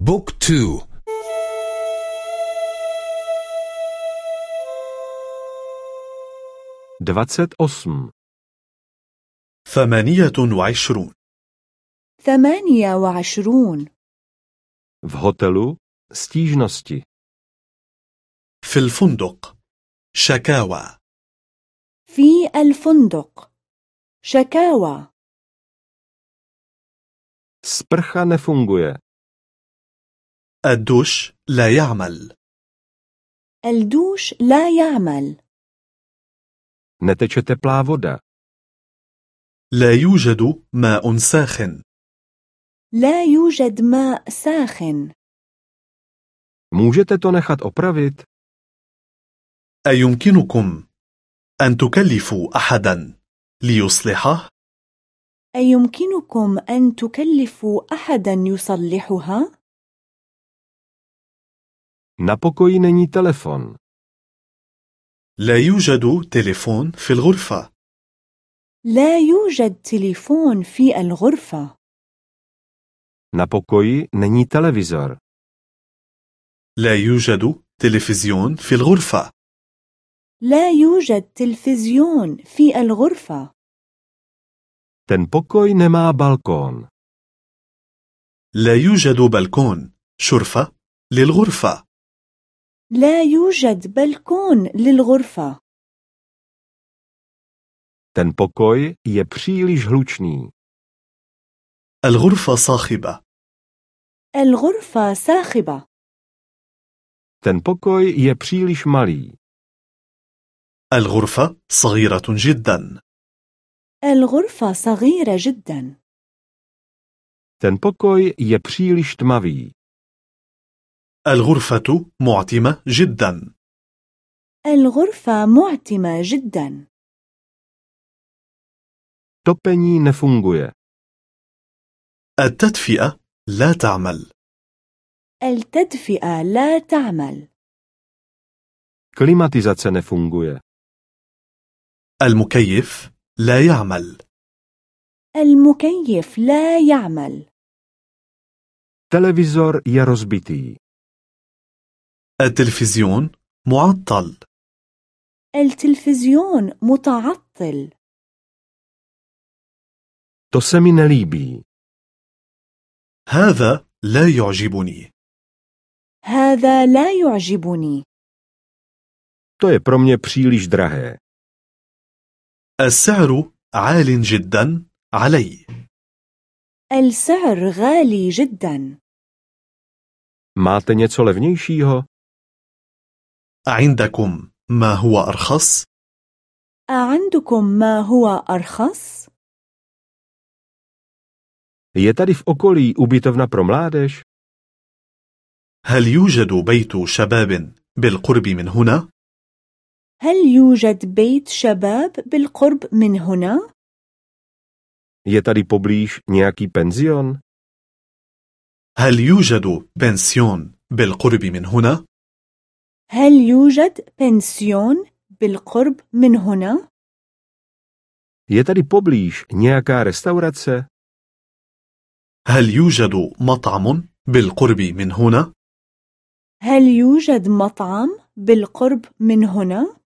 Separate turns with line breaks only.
بوك تو.
دفعت أسم
ثمانية وعشرون.
ثمانية وعشرون.
V hotelu stížnosti.
في الفندق. شكاوى.
في الفندق. شكاوى.
Sprcha nefunguje.
الدوش لا يعمل.
الدوش لا يعمل.
Neteče teplá voda.
لا يوجد ماء ساخن.
لا يوجد ماء ساخن.
můžete to nechat opravit?
أيمكنكم أن تكلفوا أحدا ليصلحه؟
أيمكنكم أن تكلفوا أحدا يصلحها؟
Na pokoji není telefon.
لا يوجد تليفون في الغرفة.
لا يوجد تليفون في الغرفة.
Na pokoji není televizor.
لا يوجد تلفزيون في الغرفة.
لا يوجد تلفزيون في الغرفة.
Ten pokoj nemá balkón.
لا يوجد بلكون شرفة للغرفة.
لا يوجد بلكون للغرفة.
Ten pokoj je příliš hlučný.
الغرفة صاخبة.
الغرفة صاخبة
ten pokoj je příliš malý.
الغرفة صغيرة جدا.
الغرفة صغيرة جدا.
Ten pokoj je příliš tmavý.
الغرفة معتمة جدا.
الغرفة معتمة جدا.
Topení nefunguje.
التدفئة لا تعمل.
التدفئة لا تعمل.
Klimatizace nefunguje.
المكيف لا يعمل.
المكيف لا يعمل.
Televizor je rozbitý.
التلفزيون معطل.
التلفزيون متعطل.
To se mi
هذا لا يعجبني.
هذا لا يعجبني.
To je pro mě příliš drahé.
السعر عال جدا علي.
السعر غالي جدا.
Máte něco levnějšího?
عندكم ما هو أرخص؟
أعندكم ما هو أرخص؟
je tady v okolí ubytovna pro mládež
هل يوجد بيت شباب بالقرب من هنا؟
هل يوجد بيت شباب بالقرب من هنا؟
je tady poblíž nějaký penzion
هل يوجد بنسيون بالقرب من هنا؟
هل يوجد بنسيون بالقرب من هنا؟
je tady poblíž nějaká restaurace
هل يوجد مطعم بالقرب من هنا؟
هل يوجد مطعم بالقرب من هنا؟